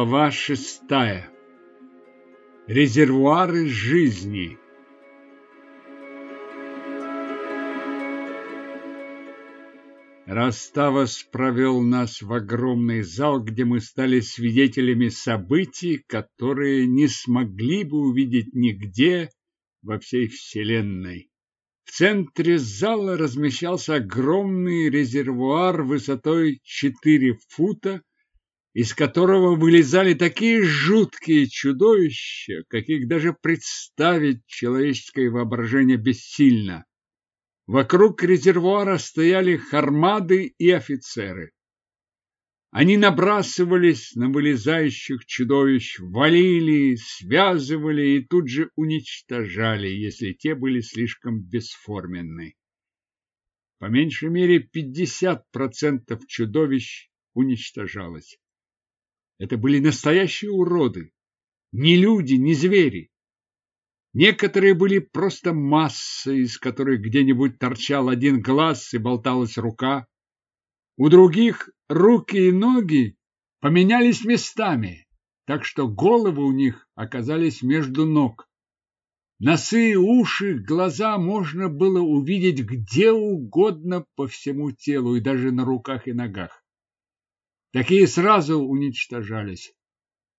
Глава шестая. Резервуары жизни. Раставос провел нас в огромный зал, где мы стали свидетелями событий, которые не смогли бы увидеть нигде во всей Вселенной. В центре зала размещался огромный резервуар высотой 4 фута, из которого вылезали такие жуткие чудовища, каких даже представить человеческое воображение бессильно. Вокруг резервуара стояли хармады и офицеры. Они набрасывались на вылезающих чудовищ, валили, связывали и тут же уничтожали, если те были слишком бесформенны. По меньшей мере 50% чудовищ уничтожалось. Это были настоящие уроды, не люди, не звери. Некоторые были просто массой, из которой где-нибудь торчал один глаз и болталась рука. У других руки и ноги поменялись местами, так что головы у них оказались между ног. Носы, уши, глаза можно было увидеть где угодно по всему телу и даже на руках и ногах. Такие сразу уничтожались.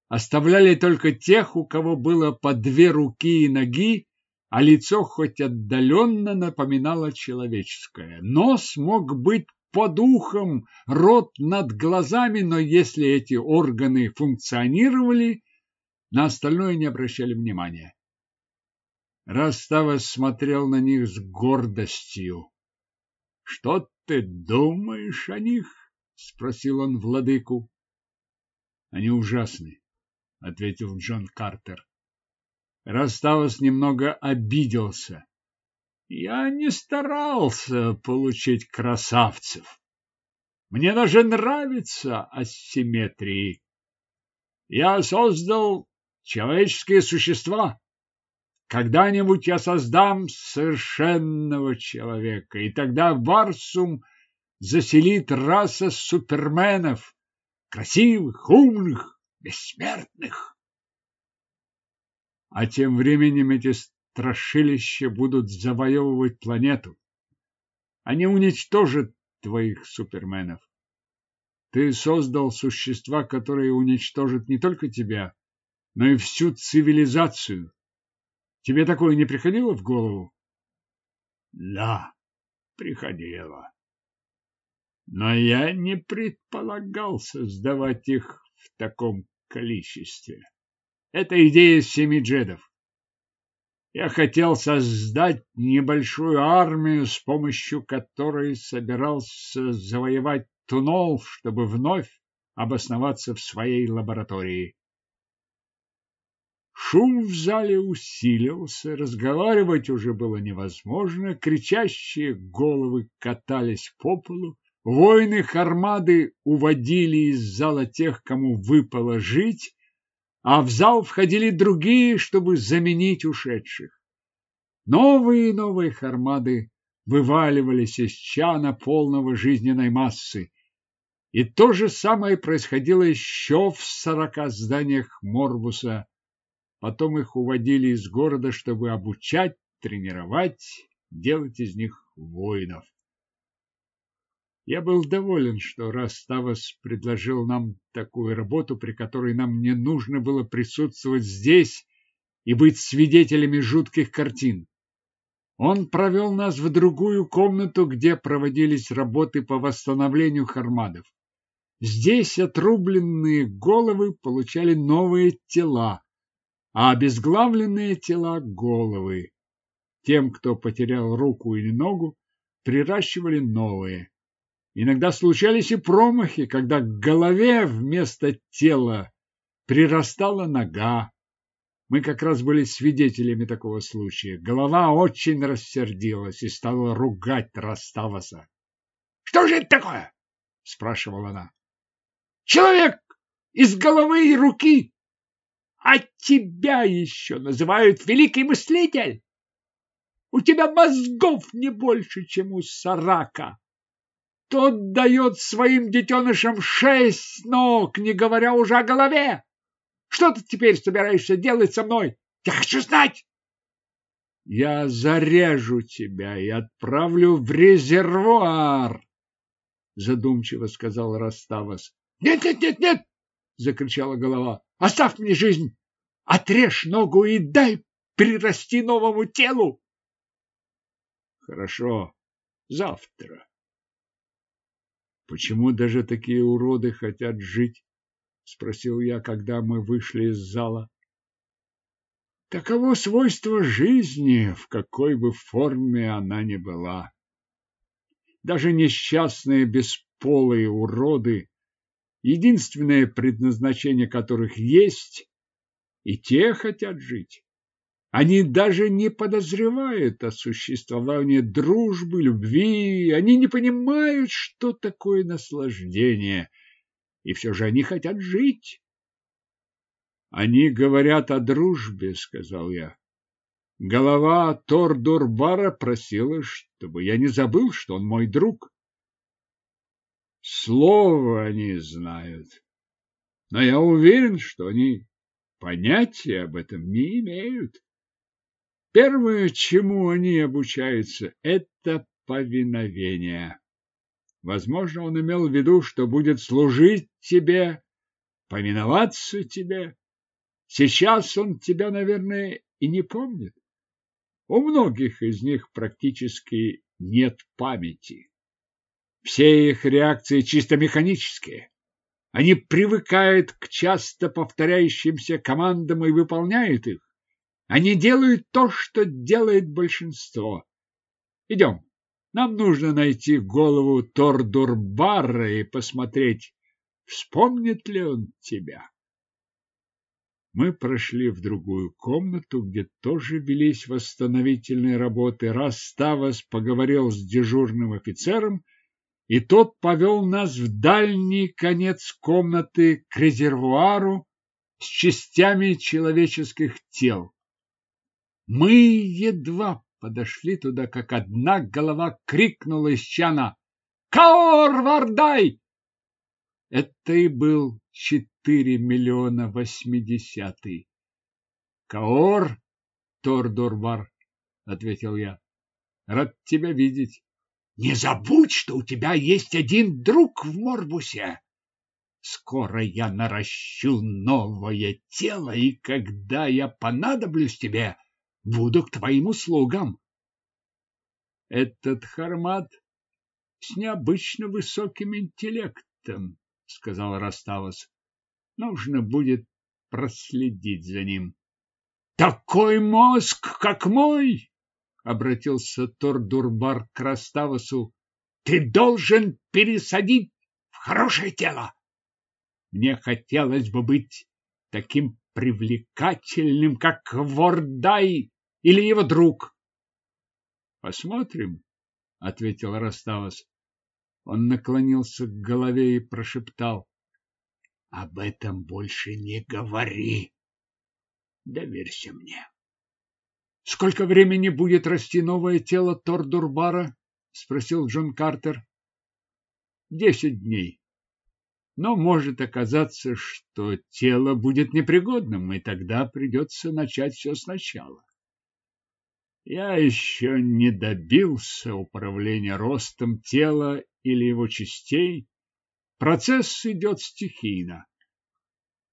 Оставляли только тех, у кого было по две руки и ноги, а лицо хоть отдаленно напоминало человеческое. Нос мог быть под ухом, рот над глазами, но если эти органы функционировали, на остальное не обращали внимания. Растава смотрел на них с гордостью. — Что ты думаешь о них? — спросил он владыку. — Они ужасны ответил Джон Картер. Раставос немного обиделся. Я не старался получить красавцев. Мне даже нравится асимметрии. Я создал человеческие существа. Когда-нибудь я создам совершенного человека, и тогда Варсум заселит раса суперменов, красивых, умных, бессмертных. А тем временем эти страшилища будут завоевывать планету. Они уничтожат твоих суперменов. Ты создал существа, которые уничтожат не только тебя, но и всю цивилизацию. Тебе такое не приходило в голову? Да, приходило. Но я не предполагал создавать их в таком количестве. Это идея семи джедов. Я хотел создать небольшую армию, с помощью которой собирался завоевать Тунол, чтобы вновь обосноваться в своей лаборатории. Шум в зале усилился, разговаривать уже было невозможно, кричащие головы катались по полу, Воины Хармады уводили из зала тех, кому выпало жить, а в зал входили другие, чтобы заменить ушедших. Новые и новые Хармады вываливались из чана полного жизненной массы. И то же самое происходило еще в сорока зданиях Морбуса. Потом их уводили из города, чтобы обучать, тренировать, делать из них воинов. Я был доволен, что Раставас предложил нам такую работу, при которой нам не нужно было присутствовать здесь и быть свидетелями жутких картин. Он провел нас в другую комнату, где проводились работы по восстановлению хармадов. Здесь отрубленные головы получали новые тела, а обезглавленные тела – головы. Тем, кто потерял руку или ногу, приращивали новые. Иногда случались и промахи, когда к голове вместо тела прирастала нога. Мы как раз были свидетелями такого случая. Голова очень рассердилась и стала ругать Раставаса. — Что же это такое? — спрашивала она. — Человек из головы и руки. А тебя еще называют великий мыслитель. У тебя мозгов не больше, чем у сарака. Тот дает своим детенышам шесть ног, не говоря уже о голове. Что ты теперь собираешься делать со мной? Я хочу знать! Я зарежу тебя и отправлю в резервуар, задумчиво сказал Раставас. Нет, нет, нет, нет, закричала голова. Оставь мне жизнь. Отрежь ногу и дай прирасти новому телу. Хорошо, завтра. Почему даже такие уроды хотят жить? спросил я, когда мы вышли из зала. Таково свойство жизни, в какой бы форме она ни была. Даже несчастные бесполые уроды, единственное предназначение которых есть, и те хотят жить. Они даже не подозревают о существовании дружбы, любви, они не понимают, что такое наслаждение, и все же они хотят жить. Они говорят о дружбе, сказал я. Голова Тордурбара просила, чтобы я не забыл, что он мой друг. Слово они знают, но я уверен, что они понятия об этом не имеют. Первое, чему они обучаются, это повиновение. Возможно, он имел в виду, что будет служить тебе, повиноваться тебе. Сейчас он тебя, наверное, и не помнит. У многих из них практически нет памяти. Все их реакции чисто механические. Они привыкают к часто повторяющимся командам и выполняют их. Они делают то, что делает большинство. Идем. Нам нужно найти голову Тордурбара и посмотреть, вспомнит ли он тебя. Мы прошли в другую комнату, где тоже велись восстановительные работы. Раставас поговорил с дежурным офицером, и тот повел нас в дальний конец комнаты к резервуару с частями человеческих тел. Мы едва подошли туда, как одна голова крикнула из чана «Каор Вардай!» Это и был четыре миллиона восьмидесятый. Каор Тордорвар, ответил я. Рад тебя видеть. Не забудь, что у тебя есть один друг в Морбусе. Скоро я наращу новое тело, и когда я понадоблюсь тебе, буду к твоим услугам. Этот Хармат с необычно высоким интеллектом, сказал Раставас. Нужно будет проследить за ним. Такой мозг, как мой, обратился Тордурбар к Раставасу. Ты должен пересадить в хорошее тело. Мне хотелось бы быть таким привлекательным, как Вордай или его друг. Посмотрим, ответил Раставас. Он наклонился к голове и прошептал: "Об этом больше не говори. Доверься мне". Сколько времени будет расти новое тело Тордурбара? спросил Джон Картер. Десять дней. Но может оказаться, что тело будет непригодным, и тогда придется начать все сначала. Я еще не добился управления ростом тела или его частей. Процесс идет стихийно.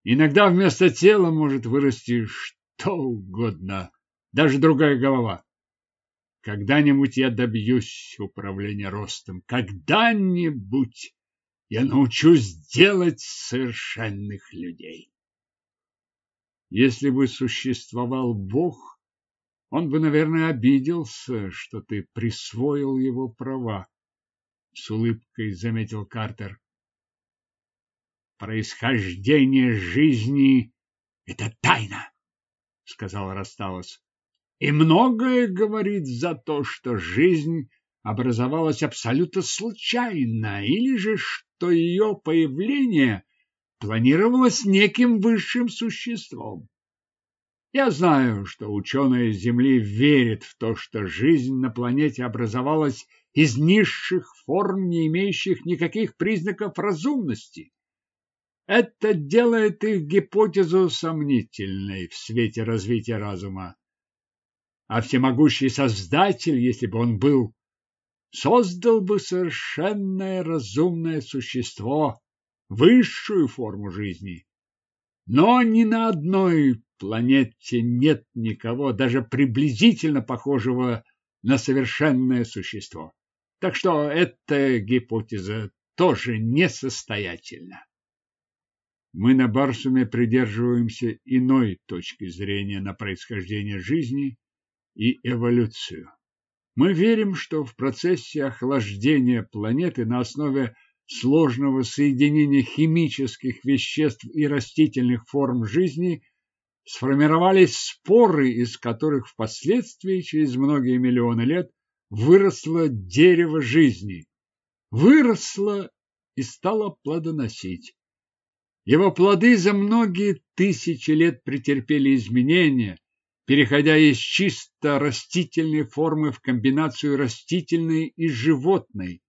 Иногда вместо тела может вырасти что угодно, даже другая голова. Когда-нибудь я добьюсь управления ростом. Когда-нибудь я научусь делать совершенных людей. Если бы существовал Бог, он бы, наверное, обиделся, что ты присвоил его права, с улыбкой заметил Картер. Происхождение жизни это тайна, сказал Раставос. И многое говорит за то, что жизнь образовалась абсолютно случайно, или же что ее появление планировалось неким высшим существом. Я знаю, что ученые Земли верят в то, что жизнь на планете образовалась из низших форм, не имеющих никаких признаков разумности. Это делает их гипотезу сомнительной в свете развития разума. А всемогущий Создатель, если бы он был, создал бы совершенное разумное существо, высшую форму жизни. Но ни на одной планете нет никого, даже приблизительно похожего на совершенное существо. Так что эта гипотеза тоже несостоятельна. Мы на Барсуме придерживаемся иной точки зрения на происхождение жизни и эволюцию. Мы верим, что в процессе охлаждения планеты на основе сложного соединения химических веществ и растительных форм жизни сформировались споры, из которых впоследствии, через многие миллионы лет, выросло дерево жизни. Выросло и стало плодоносить. Его плоды за многие тысячи лет претерпели изменения, переходя из чисто растительной формы в комбинацию растительной и животной.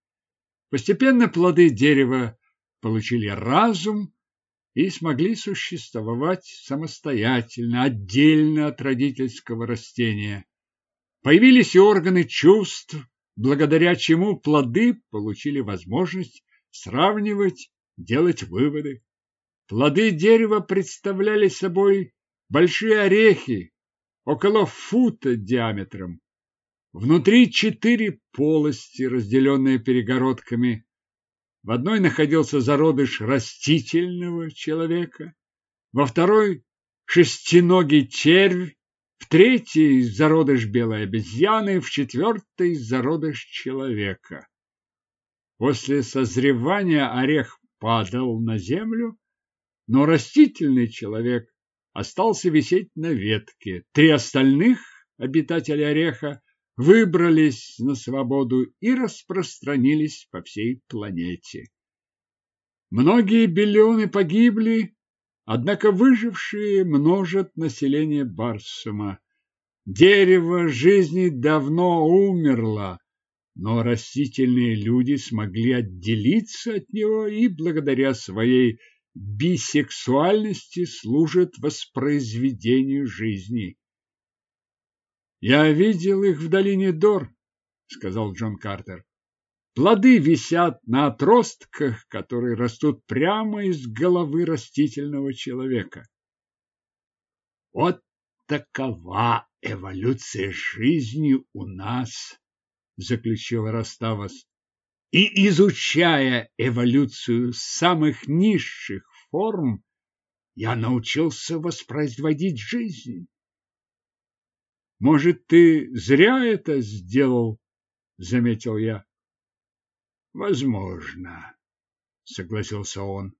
Постепенно плоды дерева получили разум и смогли существовать самостоятельно, отдельно от родительского растения. Появились и органы чувств, благодаря чему плоды получили возможность сравнивать, делать выводы. Плоды дерева представляли собой большие орехи, около фута диаметром. Внутри четыре полости, разделенные перегородками. В одной находился зародыш растительного человека, во второй – шестиногий червь, в третьей – зародыш белой обезьяны, в четвертой – зародыш человека. После созревания орех падал на землю, но растительный человек остался висеть на ветке. Три остальных обитателя ореха выбрались на свободу и распространились по всей планете. Многие биллионы погибли, однако выжившие множат население Барсума. Дерево жизни давно умерло, но растительные люди смогли отделиться от него и благодаря своей бисексуальности служат воспроизведению жизни. Я видел их в долине Дор, сказал Джон Картер. Плоды висят на отростках, которые растут прямо из головы растительного человека. Вот такова эволюция жизни у нас, заключил Раставас. И изучая эволюцию самых низших форм, я научился воспроизводить жизнь. Может, ты зря это сделал, заметил я. Возможно, согласился он.